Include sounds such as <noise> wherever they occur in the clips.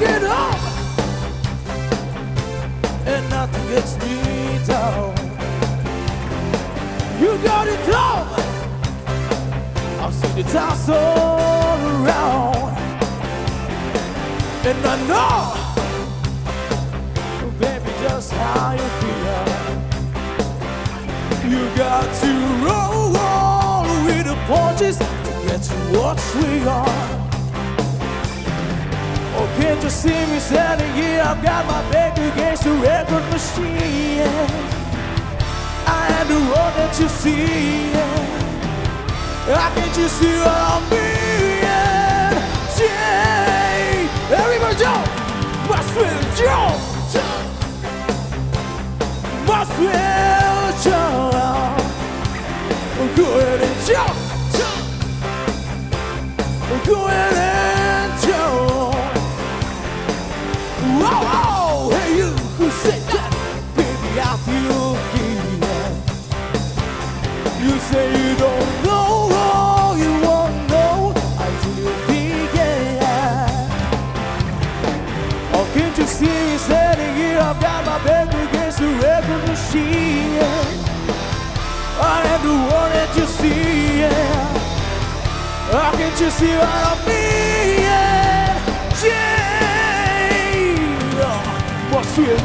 get up and nothing gets me down. You got it covered. I've seen the toss all around, and I know, oh, baby, just how you feel. You got to roll with the punches to get to what we are. Can't you see me standing here? I've got my back against the record machine. I am the one that you see. I can't you see what I'm being? Yeah. Everybody jump! Must will jump! Must will jump! Go ahead and jump! Go ahead and to see you standing here. I've got my back against I am the one that you see. Yeah. I can just see right on me. Yeah. Jane, what's your?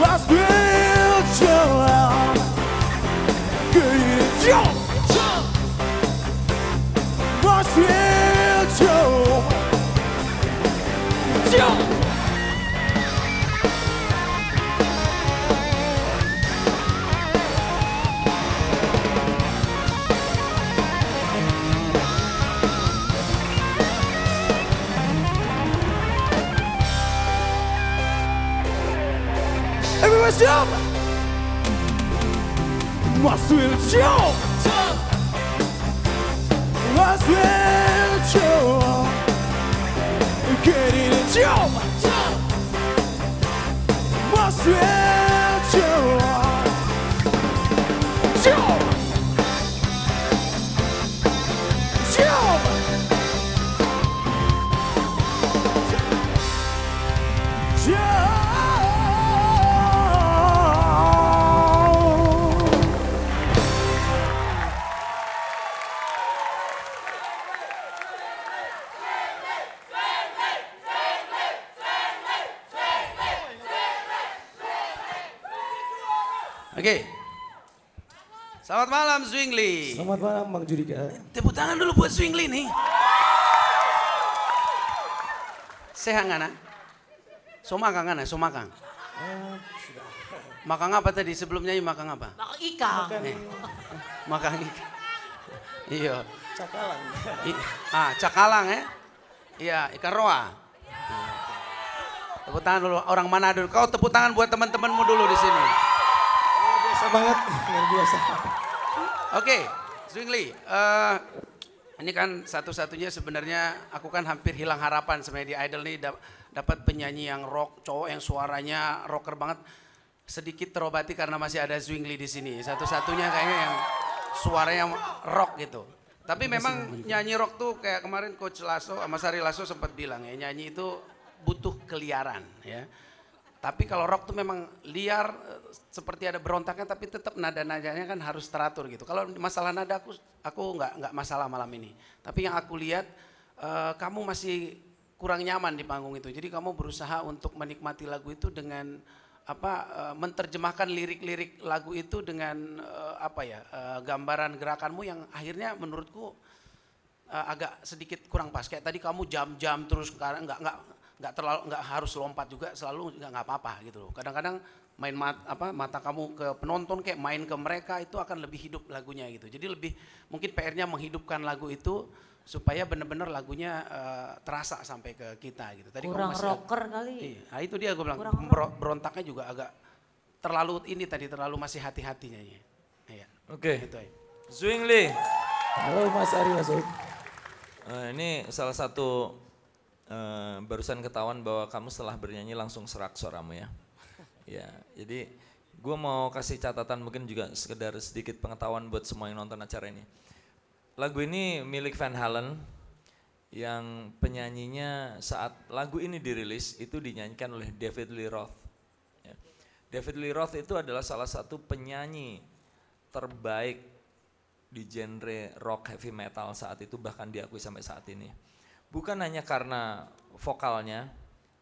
What's your jump! Must will jump! Must will jump! Get in and jump! Must will Oke. Selamat malam Zwingli. Selamat malam Bang Judika. Tepuk tangan dulu buat Zwingli nih. Sehat nggak nak? Somakang kan? Somakang. Makang apa tadi sebelum nyanyi makang apa? Makan ikan. Eh, makang ikan. Iya. Cakalang. I- ah, cakalang ya? Iya, ikan roa. Tepuk tangan dulu orang Manado. Kau tepuk tangan buat teman-temanmu dulu di sini. Biasa banget, luar biasa. Oke, Zwingli, eh, ini kan satu-satunya sebenarnya aku kan hampir hilang harapan sebenarnya di Idol nih dap- dapat penyanyi yang rock, cowok yang suaranya rocker banget. Sedikit terobati karena masih ada Zwingli di sini. Satu-satunya kayaknya yang suaranya rock gitu. Tapi memang nyanyi rock tuh kayak kemarin Coach Lasso sama Sari Lasso sempat bilang ya, nyanyi itu butuh keliaran ya. Tapi kalau rock tuh memang liar seperti ada berontaknya tapi tetap nada-nadanya kan harus teratur gitu. Kalau masalah nada aku aku nggak nggak masalah malam ini. Tapi yang aku lihat eh, kamu masih kurang nyaman di panggung itu. Jadi kamu berusaha untuk menikmati lagu itu dengan apa eh, menerjemahkan lirik-lirik lagu itu dengan eh, apa ya gambaran gerakanmu yang akhirnya menurutku agak sedikit kurang pas. Kayak tadi kamu jam-jam terus sekarang nggak nggak nggak terlalu nggak harus lompat juga selalu nggak nggak apa-apa gitu loh. Kadang-kadang main mat, apa mata kamu ke penonton kayak main ke mereka itu akan lebih hidup lagunya gitu. Jadi lebih mungkin PR-nya menghidupkan lagu itu supaya benar-benar lagunya eh, terasa sampai ke kita gitu. Tadi kamu Kurang masih- rocker kali. Iya, nah itu dia gue bilang Kurang bero- berontaknya juga agak terlalu ini tadi terlalu masih hati-hatinya ya. Iya. Oke, Itu aja. Zwingli. Halo Mas Ari Mas. Eh, ini salah satu eh, barusan ketahuan bahwa kamu setelah bernyanyi langsung serak suaramu ya. <laughs> Ya, jadi gue mau kasih catatan mungkin juga sekedar sedikit pengetahuan buat semua yang nonton acara ini. Lagu ini milik Van Halen yang penyanyinya saat lagu ini dirilis itu dinyanyikan oleh David Lee Roth. Ya. David Lee Roth itu adalah salah satu penyanyi terbaik di genre rock heavy metal saat itu bahkan diakui sampai saat ini. Bukan hanya karena vokalnya,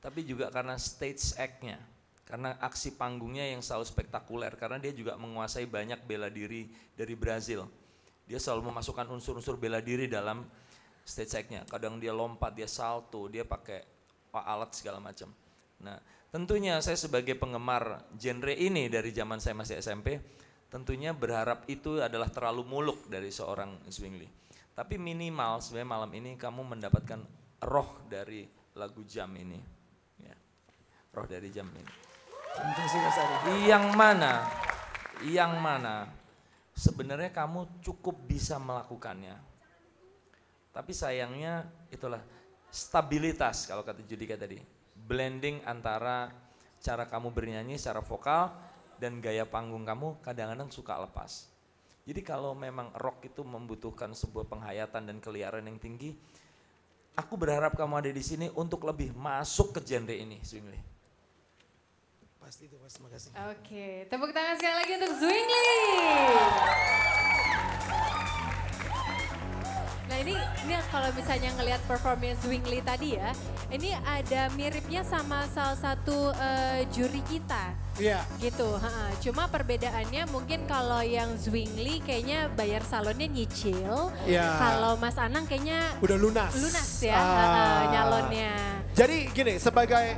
tapi juga karena stage act-nya. Karena aksi panggungnya yang selalu spektakuler, karena dia juga menguasai banyak bela diri dari Brazil. Dia selalu memasukkan unsur-unsur bela diri dalam stage act-nya. Kadang dia lompat, dia salto, dia pakai alat segala macam. Nah, tentunya saya sebagai penggemar genre ini dari zaman saya masih SMP, tentunya berharap itu adalah terlalu muluk dari seorang Zwingli. Tapi minimal sebenarnya malam ini kamu mendapatkan roh dari lagu jam ini. Ya. Roh dari jam ini. Yang mana? Yang mana? Sebenarnya kamu cukup bisa melakukannya. Tapi sayangnya itulah stabilitas kalau kata Judika tadi. Blending antara cara kamu bernyanyi secara vokal dan gaya panggung kamu kadang-kadang suka lepas. Jadi kalau memang rock itu membutuhkan sebuah penghayatan dan keliaran yang tinggi, aku berharap kamu ada di sini untuk lebih masuk ke genre ini, Zwingli. Pasti itu, Mas. Makasih. Oke, tepuk tangan sekali lagi untuk Zwingli. Kalau misalnya ngelihat performnya Zwingli tadi ya, ini ada miripnya sama salah satu uh, juri kita. Iya. Gitu, ha, cuma perbedaannya mungkin kalau yang Zwingli kayaknya bayar salonnya nyicil. Iya. Kalau Mas Anang kayaknya Udah lunas. lunas ya Ah. nyalonnya. Jadi gini, sebagai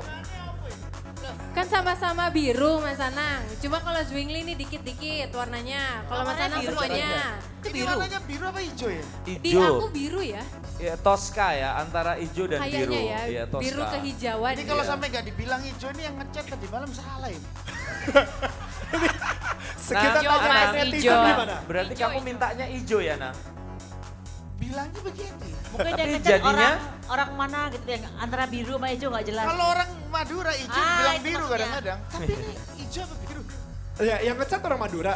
Kan sama-sama biru Mas Anang, cuma kalau Zwingli ini dikit-dikit warnanya. Kalau Mas Anang semuanya. Ini warnanya biru apa hijau ya? Di aku biru ya, Ya, Tosca ya, antara hijau dan kayaknya biru. ya, Iya, Tosca. biru kehijauan. Jadi kalau sampai nggak dibilang hijau ini yang ngechat tadi malam salah <laughs> ini. sekitar Nah, tanya netizen hijau. gimana? Berarti kamu mintanya hijau ya, Nah? Bilangnya begitu ya. Mungkin ngechat jadinya- orang orang mana gitu yang antara biru sama hijau nggak jelas. Kalau orang Madura hijau Ah, bilang itu biru kadang-kadang. Tapi ini hijau apa biru? Ya, yang ngecat orang Madura.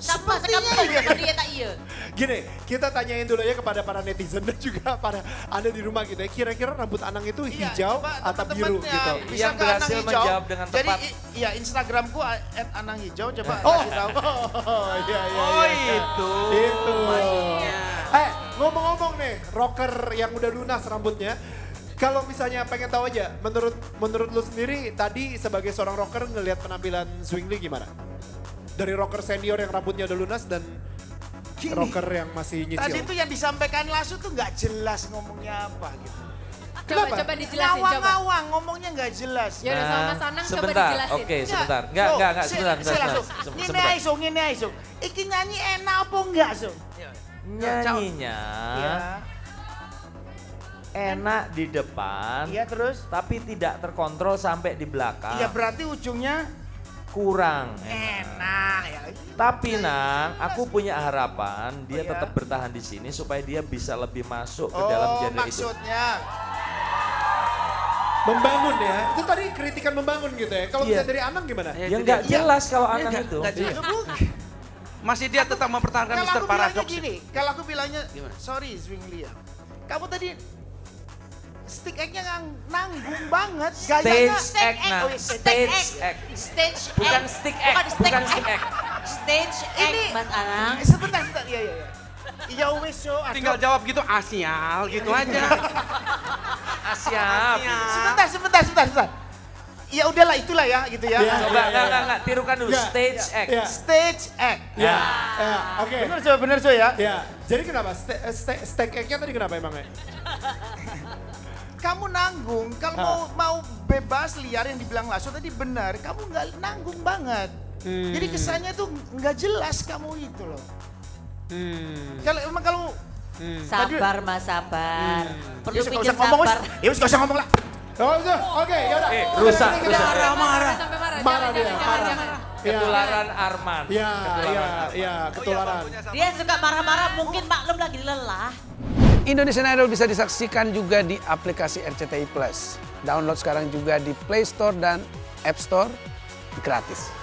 Siapa Sepertinya sekampung iya. dia iya. Gini, kita tanyain dulu ya kepada para netizen dan juga para Anda di rumah gitu ya. Kira-kira rambut Anang itu Iya, hijau coba atau biru teman-temannya gitu? bisa Yang berhasil Anang Hijau. menjawab dengan Jadi tepat. i- iya Instagramku at Anang Hijau coba Oh, kasih tahu. <laughs> oh iya iya. Oh, iya. itu. Itu. Maksudnya. Eh, ngomong-ngomong nih, rocker yang udah lunas rambutnya. Kalau misalnya pengen tahu aja, menurut menurut lu sendiri tadi sebagai seorang rocker ngelihat penampilan Swingly gimana? Dari rocker senior yang rambutnya udah lunas dan Gini, rocker yang masih nyicil. Tadi itu yang disampaikan Lasu tuh nggak jelas ngomongnya apa gitu. Coba, Kenapa? coba dijelasin, coba. Ngawang-ngawang ngomongnya nggak jelas. Ya udah sama Mas Anang coba sebentar, dijelasin. oke sebentar. Enggak, enggak, enggak, sebentar, sebentar, sebentar. Sebentar. So, ngene ae, So. Iki nyanyi enak apa enggak, So? Nyanyinya Iya. enak di depan, Iya terus? tapi tidak terkontrol sampai di belakang. Iya berarti ujungnya kurang. enak ya. Tapi Nang, aku punya harapan dia Oh, ya? tetap bertahan di sini supaya dia bisa lebih masuk ke dalam Oh genre itu. maksudnya. Membangun ya. Itu tadi kritikan membangun gitu ya. Kalau Iya. bisa dari Anang gimana? Ya, Ya itu nggak dia. jelas kalau Iya, Anang nggak- itu. nggak jelas. Masih dia tetap mempertahankan Kalau bilangnya Paradox. gini, kalau aku bilangnya, Gimana? sorry Zwingli ya. Kamu tadi stick act-nya ngang, nanggung banget. Gayanya, Stage act, nah. Oh, iya, Stage act. Stage Bukan act. stick act, Bukan stick bukan act. stick act. Stage act, Ini- Mas Anang. Sebentar, sebentar, iya, iya, iya. Iya wes so, aduh. Tinggal jawab gitu asial gitu aja. <laughs> Siap. Sebentar, sebentar, sebentar, sebentar. Ya udahlah itulah ya gitu ya. Iya. Coba, enggak, enggak, enggak, tirukan dulu. Ya, Stage act. ya. Stage act. Ya, ya, oke. Bener so, bener so ya. Ya, jadi kenapa? Ste- ste- Steak egg-nya tadi kenapa emangnya? <laughs> Kamu nanggung, kalau mau mau bebas liar yang dibilang Lasso tadi benar, kamu nggak nanggung banget. Hmm. Jadi kesannya tuh nggak jelas kamu itu loh. Hmm. Kalau emang kalau Hmm. Sabar Mas, sabar. ya Perlu nggak pikir usah ngomong, sabar. ya usah ngomong lah. Oh, oke, yaudah. Eh, rusak, rusak. marah. Sampai marah. Marah dia, marah. jangan, jangan. Ya. Ketularan Arman. Ya, Ketularan ya, Arman. ya, ketularan. Dia suka marah-marah, mungkin maklum lagi lelah. Indonesian Idol bisa disaksikan juga di aplikasi RCTI Plus. Download sekarang juga di Play Store dan App Store gratis.